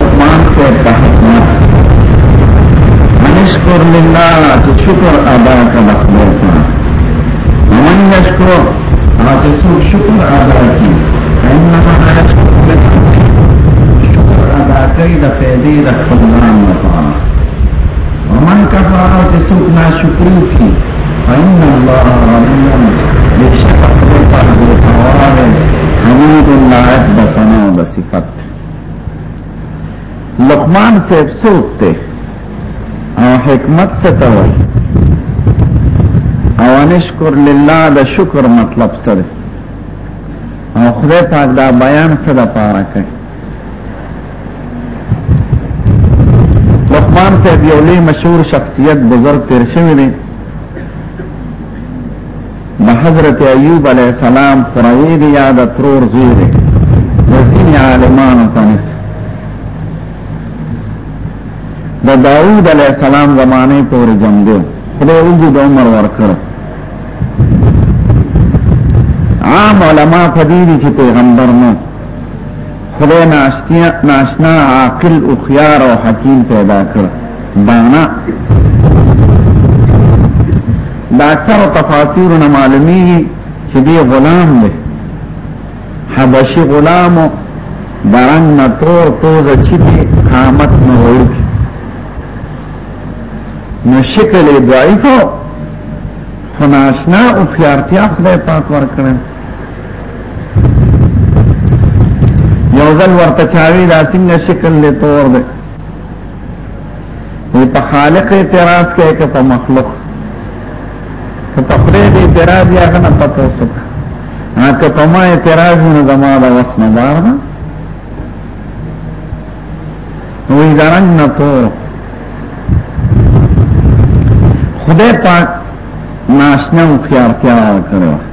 مان سے تحقیق منشکر للہ چې شکر ادا کړه خدای ته ومن یشکر هغه چې څوک شکر ادا کړي انما یشکر لنفسه شکر ادا کوي د پیدې د خپل ځان لپاره ومن کفر هغه چې څوک ناشکري کوي فإن الله غني بشکر الله تعالی حمید الله عبد سنا وصفات لقمان صاحب څوک دی او حکمت څه ته وایي او انشکر لله د شکر مطلب څه دی او خدای پاک دا بیان څه د پاره کوي لقمان صاحب یو لوی مشهور شخصیت بزرگ تیر شوی دی د حضرت ایوب علیه السلام قرعی دی یا د ترور زوی دی د ځینې عالمانو په نسبت د داوود علیه السلام زمانه پورې جنګ دی خدای اوږد د عمر ورکړ عام علما په دې چې پیغمبر نه خدای ناشتیا ناشنا عاقل او خيار او حکیم پیدا کړ دانا دا اکثر تفاسیر نه معلومی چې دی غلام دی حبشي غلام درنګ نه تور توز چې دی قامت نه وړي نو شکل ضعیف خو ناشنا او خيارتیا خدای پاک ورکړ یو ځل ورته چاوي دا څنګه شکل له تور دی وی په خالق اعتراض کوي که په مخلوق که په خدای دې اعتراض یا کنه په تاسو نه که په ما اعتراض نه زما دا وس نه بار نه وی دا رنګ نه تور خدای پاک ناشنا او خيار کړو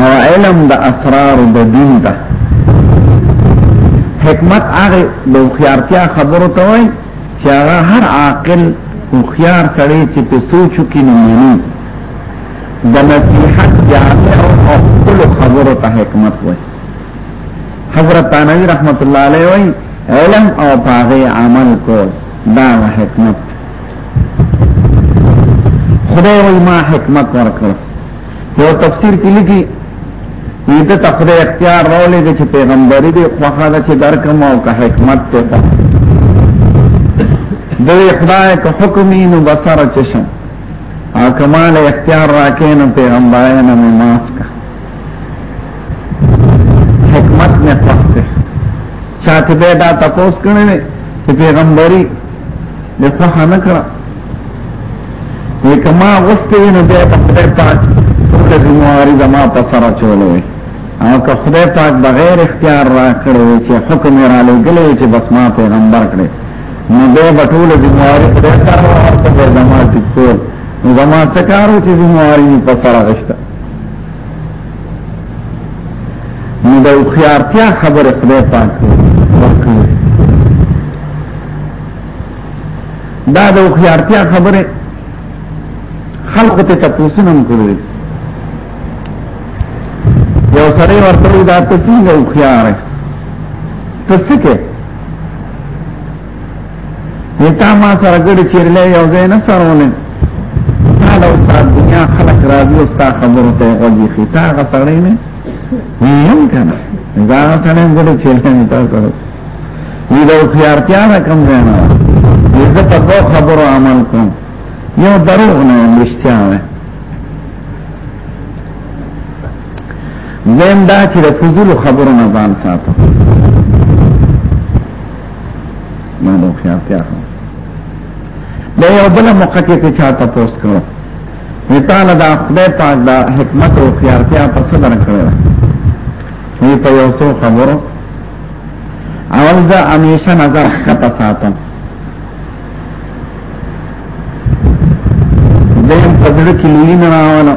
او علم د اسرار د دین ده حکمت هغه د خيارتیا خبرو ته وای چې هغه هر عاقل او خيار سره چې په سوچو کې نه مانی د نصیحت جامع او خپل خبرو ته حکمت وای حضرت انوی رحمت الله علیه وای علم او پاغه عمل کو دا حکمت خدای وای ما حکمت ورکړ یو تفسیر کې لیکي دې ته خدای اختیار راولې چې پیغمبري دې خوخه ده چې درکم او که حکمت ته ده دوی خدای که حکمی نو بسر چشم او کمال اختیار راکې نو پیغمبرانه مې معاف کړ چاته به دا تاسو کړی نه چې پیغمبري د فخ نه کړه وکما غسته نه به په خدای پاک ته د موارد ما په سره چولوي او که خدای پاک بغیر اختیار را کړو چې حکم را لګلې چې بس ما پیغمبر کړي نو به بټول د موارد خدای ته ورته د زمات کول زمات کارو چې د موارد په سره غشته نو د خيارتیا خبره خدای پاک ورکړي دا د خيارتیا خبره خلق ته تاسو نن کړی یو سره ورته دا تسنګ او خيار تسکه نتا ما سره ګړي چیرلې یو ځای نه سرولې تا دا استاد دنیا خلق راځي استاد خبرو ته وږي خي تا هغه سره نه ویم کنه دا سره ګړي چیرلې نه تا سره وی دا خیارتیا نه کم ځای نه زه په دوه خبرو عمل کوم یو دروغ نه مشتیا وای زم دا چې د فضول خبرو نه ځان ساتم مانو خیارتیا خو دا یو بل موقع کې ته چاته پوسټ کړو وی تعالی دا خدای پاک دا حکمت او خیارتیا په صدر کړو وی په یو څو خبرو اول دا همیشه نظر کته ساتم دیم پدړ کې لوی نه راواله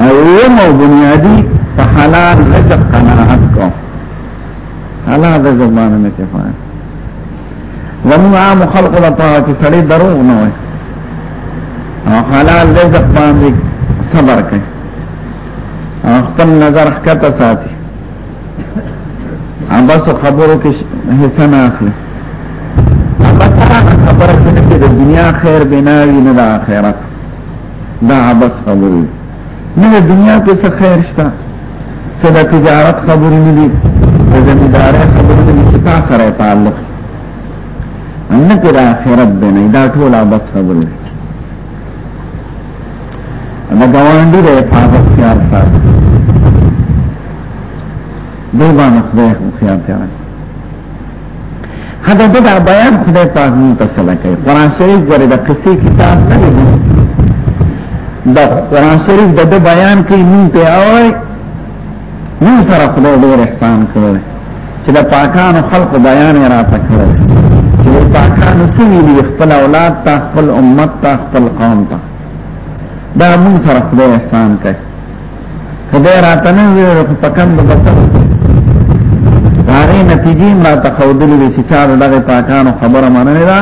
او یو مو بنیادی په حلال رزق قناعت کو حلال رزق باندې نه کفایه زموږ عام خلق له پاره چې سړی دروغ نه وي او حلال رزق باندې صبر کوي او خپل نظر ښکته ساتي ابس خبرو کې حصہ نه اخلي ابس خبره چې د دنیا خیر بناوي نه د آخرت دا عبس خبرې نه دنیا کې څه خیر شته څه د تجارت خبرې نه دي د زمیندارۍ خبرې نه دي چې تا سره تعلق نه کې د آخرت دی نه دا ټول عبس خبرې د ګاونډي د حفاظت خیال ساتي دوی باندې خدای خو خیال کوي هغه دا بیان خدای پاک مون ته سره کوي قران شریف غره د قصې کتاب نه دی دا قران شریف د بیان کې مون ته اوي مون سره خدای ډېر احسان کړی چې د پاکانو خلق بیان را پکړل چې د پاکانو سوي دي خپل اولاد ته خپل امت ته خپل قوم ته دا مون سره خدای احسان کوي خدای راته نه ویل خو په کم به بسر دارې نتیجې ما ته خودلې وي چې چار دغه پاکانو خبره مننه ده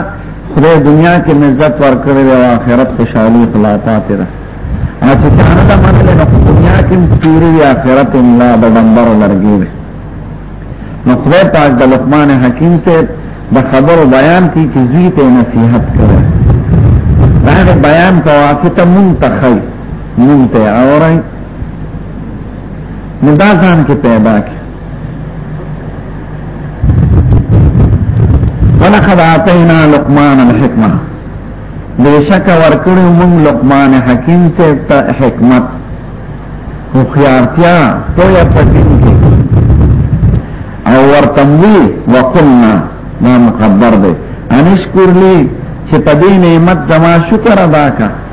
خدای دنیا کې عزت ورکړي او آخرت خوشحالي خلا پاتې ده او چې چار دا مننه ده په دنیا کې سپوري او آخرت الله د بندر لرګي نو خدای پاک د لقمان حکیم سے د خبر بیان کی چې زوی ته نصیحت کړي دا بیان په واسطه مونږ ته خیر مونږ ته اورای نو دا ځان کې پیدا کې ولقد اعطینا لقمان الحکمه بیشک ورکړو مونږ لقمان حکیم سے ته حکمت خو خیارتیا پویا پدین کې او ورتموی وقلنا ما مقدر دی انشکر لی چې په دې نعمت زما شکر ادا کړه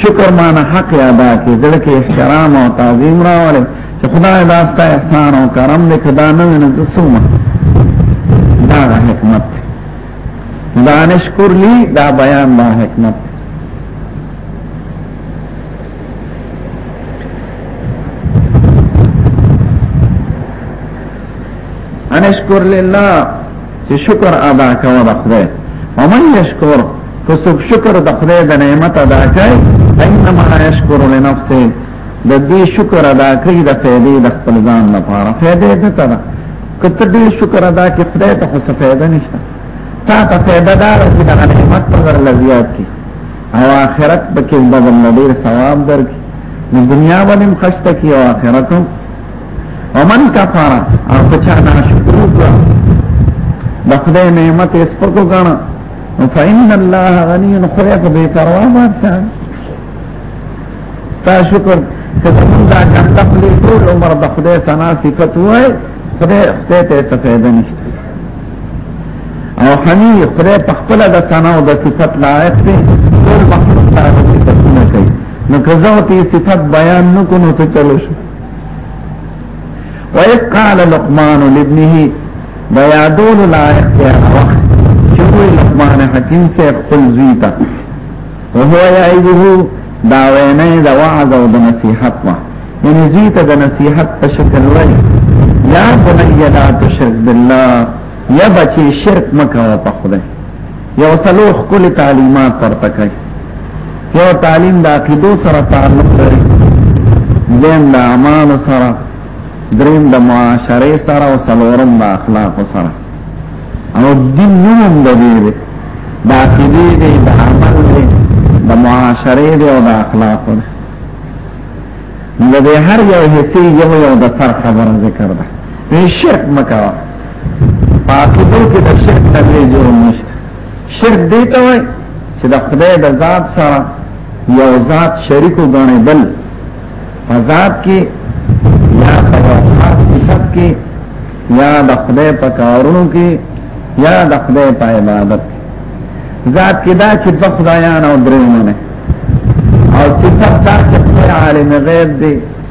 شکر معنی حق ادا کې زړه کې احترام او تعظیم راوړي چې خدای دا ستا احسان او کرم دې کدا نه نه تسمه دا حکمت دا نشکر لی دا بیان دا حکمت انشکر لله چې شکر ادا کوه د خدای ومن یشکر که څوک شکر د خدای د نعمت ادا کوي انما یشکر لنفسه د دې شکر ادا کوي د فائدې د خپل ځان لپاره فائدې ده ته کته دې شکر ادا کې خدای ته څه فائدہ نشته تا ته فائدہ دار چې د نعمت په ور لزیات کی او آخرت به کې بدل ډیر ثواب درکې دنیا باندې خشته کی او آخرت هم ومن کفر او پچا نا شکر وکړه د خدای نعمت یې سپکو غاڼه فإن الله غني خلق به پروا بادشاہ ستا شکر ته څنګه دا کار خپل ټول عمر د خدای ثنا صفت وای خدای خدای ته څه فائدہ نشته او خنی خدای په خپل د ثنا او د صفت لایق دی ټول مخلوق ته صفت نه کوي نو کزاوتی صفت بیان نکونو څه چلو شو وَإِذْ قَالَ لُقْمَانُ لِابْنِهِ دا یادول لایق دی وخت چې وی لقمان حکیم سے خپل زوی ته او هو یعیده دا وینه دا وعظ او د نصیحت وا یعنی زوی ته د نصیحت په شکل وای یا بنی لا تشرک بالله یا بچی شرک مکه په خدای یو سلو خپل تعلیمات ورته کوي یو تعلیم د عقیدو سره تعلق لري دیم د اعمال سره دریم د معاشره سره او سلورم د اخلاق سره او دین نوم د دې د عقیدې دی د عمل دی د معاشره دی او د اخلاق دی نو د هر یو حصے یو یو د سر خبره ذکر ده شرک مکوه پاکیدو کې د شرک نه لوی جرم نشته شرک دی ته وای چې د خدای د ذات سره یو ذات شریک وګڼي بل په ذات کې یا په خاص صفت کې یا د خدای په کارونو کې یا د خدای په عبادت ذات کې دا چې په خدایانو درې نه او صفت دا چې عالم غیب دی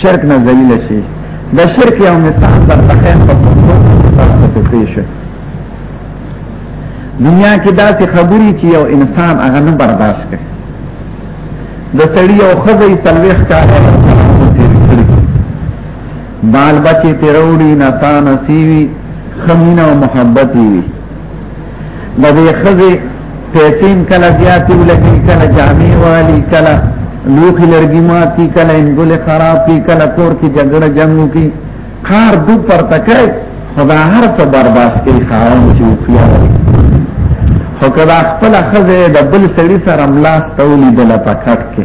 شرک نه ذلیل شي د شرک یو مثال در تخیم په پښتو تاسو ته پیښ دنیا کې داسې خبرې چې یو انسان هغه نه برداشت کوي د سړی یو خزې سلويخ کار بال بچي تیروړي نسان سیوی خمینه او محبت وي د دې خزي پیسې کله زیاتې ولګي کله جامې والی کله لوخي لرګي ماتي کله انګل خرابي کله کور کې جګړه جنگو کې کار دو پر تکای خدا هر څه برداشت کوي خاون چې وفیا وي خو کدا خپل خزه د بل سړي سره ملاس تولید لا پکټ کې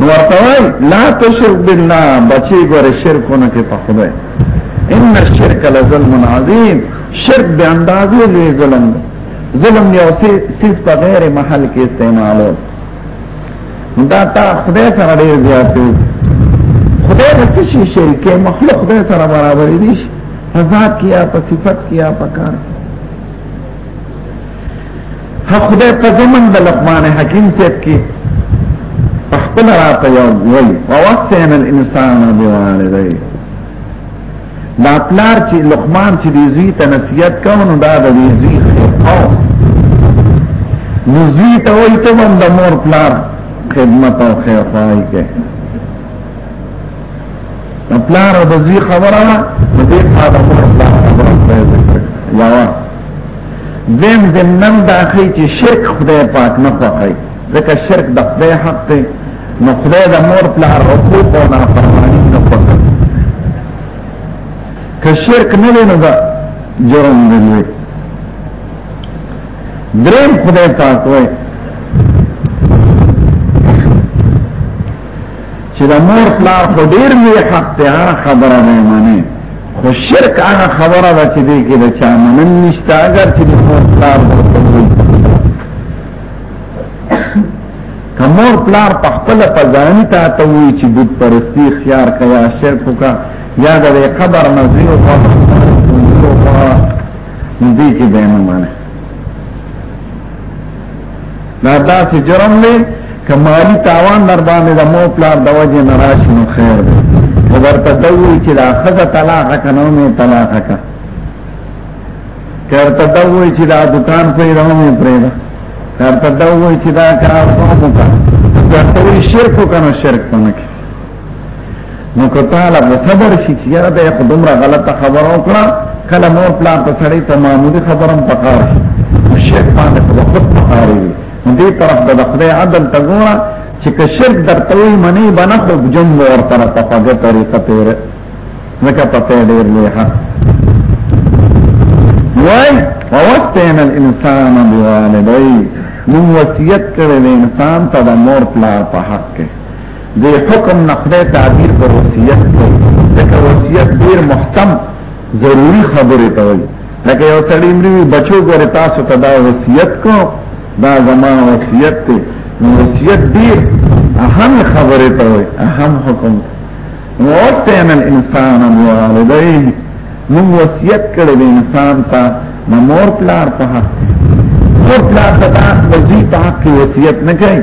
ورتوای لا تشرک بالله بچی ګور شرکونه کې په خدای ان الشرک لظلم عظیم شرک د اندازې لوی ظلم ظلم یو سیس په غیر محل کې استعمالو دا تا خدای سره ډیر زیات دی خدای د څه شي شریک مخلوق خدای سره برابر دي په ذات کې یا په صفت کې یا په کار کې ها خدای په زمن د لقمان حکیم صاحب کې خپل راته یو وی ووصینا الانسان بوالدی دا پلار چې لقمان چې دی زوی ته نصیحت کوي نو دا د زوی خو نو زوی ته وایي ته د مور پلار خدمت او خیر خواهی کوي پلار او بزوی خبره ده نو دې په اړه مور پلار خبره کوي یا وا زم زم نن د اخی چې شرک خدای پاک نه پخای ځکه شرک د خدای حق دی نو خدای د مور پلار حقوق او نافرمانی نه پخای که شرک نه وي نو دا جرم دی لوی دریم خدای پاک وایي چې د مور پلار خو ډیر لوی حق دی هغه خبره دی معنی خو شرک هغه خبره ده چې دې کې د چا منن نشته اگر چې د مور پلار کمور پلار په خپل پزانی ته ته وی چې بت پرستی اختیار کیا شرک وکا یا د قبر نزیو او خبر دې کې به نه معنی دا داسې جرم دی که مالی تاوان در باندې د مو پلار د وجې نه راشي نو خیر دی خو درته ده ووایي چې دا ښځه طلاقه که نه مې طلاقه که که درته ده ووایي چې دا دوکان پرېږده مې پرېږده که درته ده ووایي چې دا کار کوم که درته ووایي شرک وکړه نو شرک ونه کړي نو کتاله غصبر شي چې یاره دا خو دومره غلطه خبره وکړه کله مور پلان په سړی ته معمولی خبرم پکار شي شیخ باندې خو خود پکار وي دې طرف د خدای عدل ته ګوره چې که شرک درته وي منی بنه خو جنب ور طرف په هغه طریقه تیر لکه په ډېر لوی حق وای ووستین الانسان بوالدی نو وصیت کړی انسان ته د مور پلار په حق کې د حکم نقده تعبیر په وصیت کوي ځکه وصیت ډیر محتم ضروری خبره ته وایي لکه یو سړی مری بچو ګره تاسو ته دا وصیت کو دا زما وصیت ته نو وصیت ډیر اهم خبره ته وایي اهم حکم وصینا الانسان والديه من وصیت کړی د انسان ته مور پلار ته مور پلار ته د وصیت نه کوي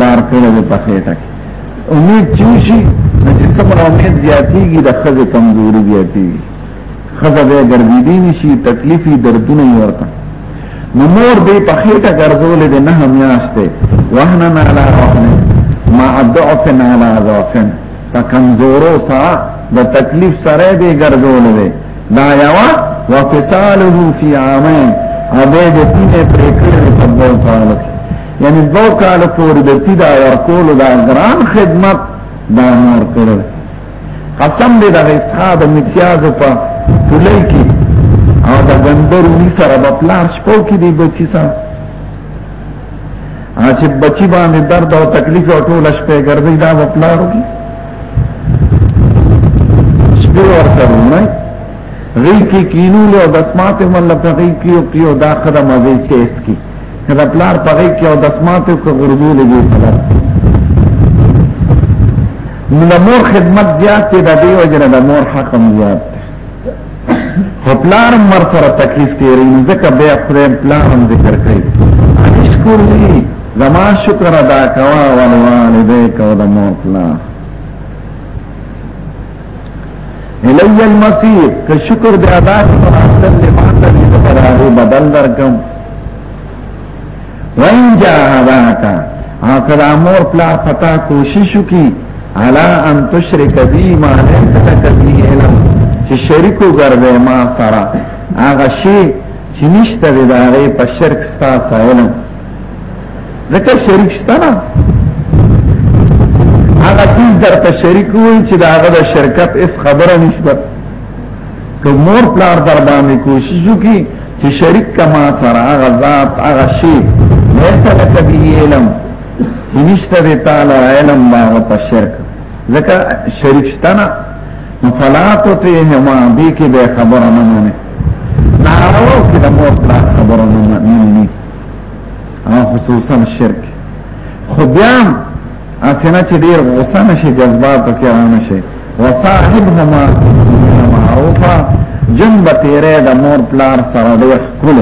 دار کړه په خېټه کې امید چوشي چې څومره امید زیاتېږي د خزه کمزوري زیاتېږي خزه به ګرځېدي نشي تکلیفي دردونه یې ورته نو مور دې په خېټه ګرځولې ده نه میاشته وهنا نه لا وهنا ما ادعفنا على ضعفنا فکمزورو سره د تکلیف سره دې ګرځولې ده دا یوا وفصاله فی عامین ابه دې تینه پرې کړې په دوه کال کې یعنی دو کال پوری د تی دا ورکول دا ګران خدمت دا نور کړل قسم دې دا اسحاب امتیاز په تلای کی او دا بندر ونی سره په پلان شپو کې دی بچی سره چې بچی باندې درد او تکلیف او ټول شپه ګرځي دا په پلان وکي شپه ورته نه غي کې کینو له دسمات مله په غي کې او دا خدمه دې چې اس کې دا پلار پغې کې او دسماتو کې غربو لګي پلار نو مور خدمت زیات دی د دې وجنه د مور حق هم زیات دی خو پلار مر سره تکلیف تیری نو ځکه بیا خدای پلار هم ذکر کوي اشکر لی زما شکر ادا کوا والوالدیک او د مور پلار الی المسیر که شکر دی ادا کړم اصل دی ماته دې پر هغه بدل درکم وین جاهداک اکر امور پلا پتا کوشش کی علا ان تشرک بی ما لیس لک بی علم چې شریکو ګرځې ما سره هغه شی چې نشته د هغه په شرک ستا سره ځکه شریک شته نه هغه څه درته شریک وي چې دا هغه د شرکت اس خبره نشته که مور پلار در باندې کوشش وکړي چې شریک کما سره هغه ذات هغه شی ورته کوي علم نشته تعالی علم ما وت شرک ځکه شریک شته نه فلات ته ما به کې به خبره نه منه نارو کې د مور پلار خبره نه منه او خصوصا شرک خو بیا اسنه چې ډیر غوسه نشي جذبات کې را نشي وصاحبهما معروفا جنب تیرې د مور پلار سره ډیر کول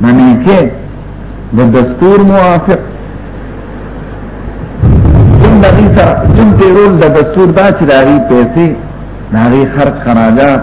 منی کې د دستور موافق جنب دې سره جنب تیرول د دستور دا چې داري پیسې داري خرج خراجات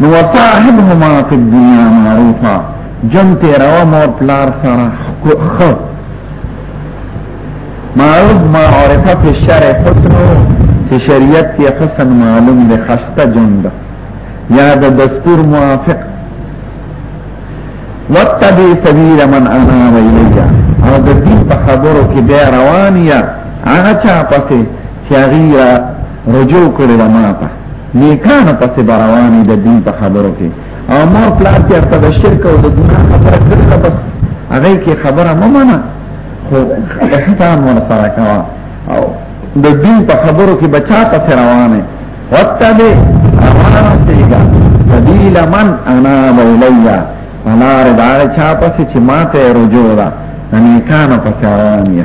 نو صاحبهما فی الدنیا معروفا جن تیروا مور پلار سره خ معروف ما عرفه فی الشرع حسن فی شریعت کی حسن معلوم دی خسته جن ده یا د دستور موافق واتبع سبیل من اناب الیه او د دین په خبرو کې بیا روان یا هغه چا پسې چې هغه رجوع کړی دا ماته نیکانه پسې روانې د دین په خبرو کې او مور پلار کې ارته د شرک او د ګناه خبره کړې ده بس هغه کې خبره مې منه خو احسان ور سره کا او د دین په خبرو کې بچا پسې روانې وتابه روانه سیګا سبیل من انا بولیا ولا رضا چا پسې چې ماته رجوع ده نیکانه پسې روانې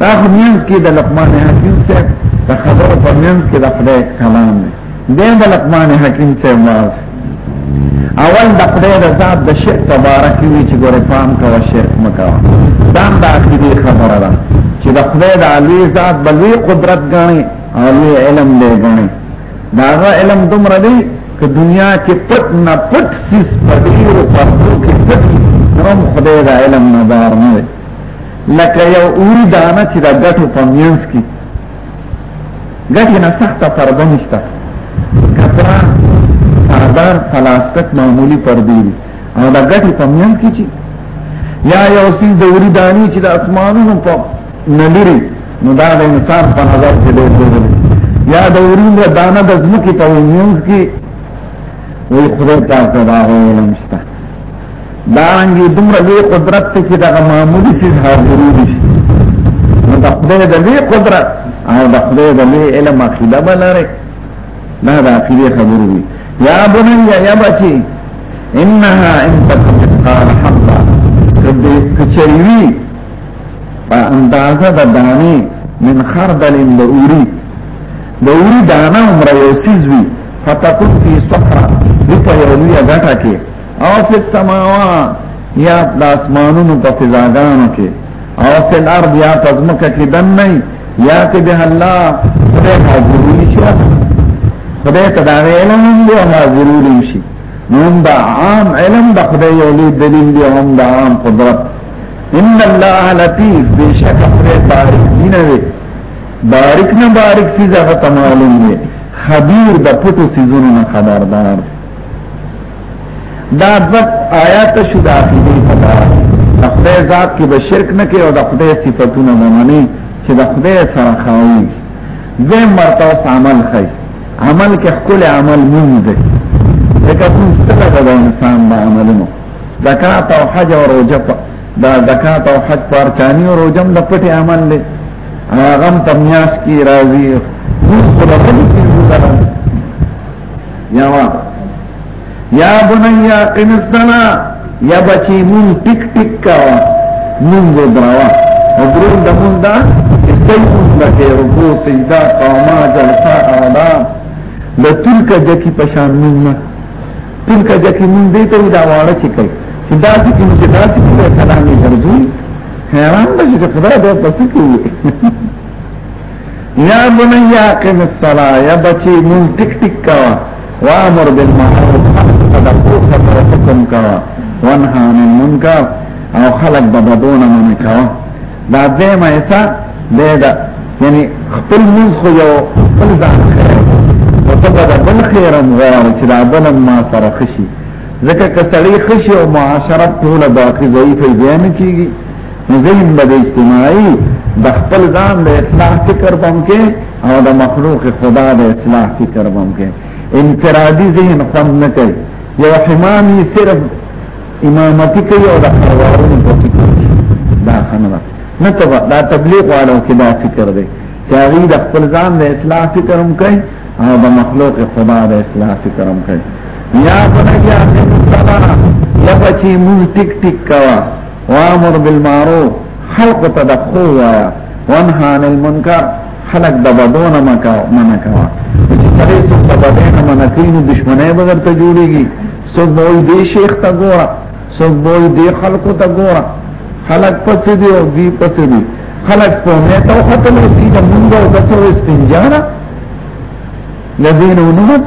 دا خو مینس کې د لقمان حکیم سے د خبرو په مینس کې د خدای کلام دی دی د لقمان حکیم سے واز اول د خدای د ذات د شرک تبارک وی چې ګوره پام کوه شرک مکوه دا د اخیری خبره ده چې د خدای د علی ذات بلوی قدرت غاڼي او لوی علم دی غاڼي دا علم دومره دی که دنیا کې پټ نه پټ سیس پټیو پټو کې پټ نوم خدای د علم نه دار نه لکه یو اوری دانه چې د ګټو په مینس کې ګټې نه سخته پرده نشته کپرا پردار پلاستک معمولی پردی دی او د ګټې په مینس کې چې یا یو سیز د اوری دانی چې د اسمانونو په نلری نو دا د انسان په نظر کې ډېر دی یا د اوری د دانه د ځمکې په مینس کې وی خدای پاک دا غوې لمشته دارنګي دومره لوی قدرت ته چې دغه معمولی څه حاضرې دي نو د خدای د لوی قدرت او د خدای د لوی علم عقیده بلاره نه د عقیده خبرې دي یا بني یا بچي انها ان تتقال حبا کدی کچریوی په اندازه د دانه من خردل د اوری د اوری دانه عمر یو سیزوی فتکون فی صحرا دته یو لوی غټه کې او فی السماوات یا د اسمانونو په فضاګانو کې او فی الارض یا پزمکه کې دن نه یا ته به الله خدای حاضرون شي خدای ته دا علم دی او حاضرون شي نو دا عام علم د خدای یو لوی دلیل دی هم دا عام قدرت ان الله لطیف بشک خدای بارک دی نه وي بارک نه بارک سي زغه تمالون دی خبير د پټو سيزونو نه خبردار دی دا بد آیات شو د عقیده په اړه د خدای ذات کې به شرک نه کوي او د خدای صفاتونه نه مني چې د خدای سره خایي زه مرتبه عمل خي عمل کې خپل عمل مونږ دی لکه کوم ستره د انسان د عملونو زکات او حج او روزه دا زکات او حج پر چاني او روزه د پټ عمل دی هغه تمیاس کی راضی خو د خپل کې یا وا یا بنیا قم السنا یا بچی مون ټیک ټیک کا مون دې براوا او درون د مون دا استای مون لکه رکو سجدا قوما جلسا اعلا د تلک جکی پشان مون نه تلک جکی مون دې ته دا واړه چې کوي چې دا چې کوم چې دا چې کلامي ګرځي حیران به چې خدای دې پسې کوي یا بنی اقم الصلاة یا بچی مون ټک ټک کوا وامر بالمعروف صدقو سره حکم کوا وانها عن المنکر او خلق د بدون من کوا دا دیمه ایسا دیدا یعنی خپل موز خو یو خپل ځان خیر او ته دا بل خیرم غواړي چې دا بل ما سره خشي ځکه کسړی خشي او معاشرت ټول باقی ضعیفه بیان کیږي مزید به د اجتماعي د خپل ځان د اصلاح فکر بم کې او د مخلوق خدا د اصلاح فکر بم کې انفرادي ذهن خوند نه کوي یو حمامي صرف امامتی کوي او د خروارونو په فکر دا خنره نه تبا دا تبلیغ والو کې دا فکر دی چې هغه د خپل ځان د اصلاح فکر هم کوي او د مخلوق خدا د اصلاح فکر هم کوي یا بنیا صلی الله علیه وسلم لپاره چې موږ ټیک ټیک کوا وامر بالمعروف خلق ته د خو وایا وانه عن المنکر خلق د بدون مکا منه کوا چې سره څه د بدون منه کین دشمنه بغیر ته جوړیږي څوک به دې شیخ ته ګوره څوک به دې خلق ته ګوره خلق پسې دی او دی پسې دی خلق په مې ته خپل دې د مونږ او د څو استنجارا لذین ونمت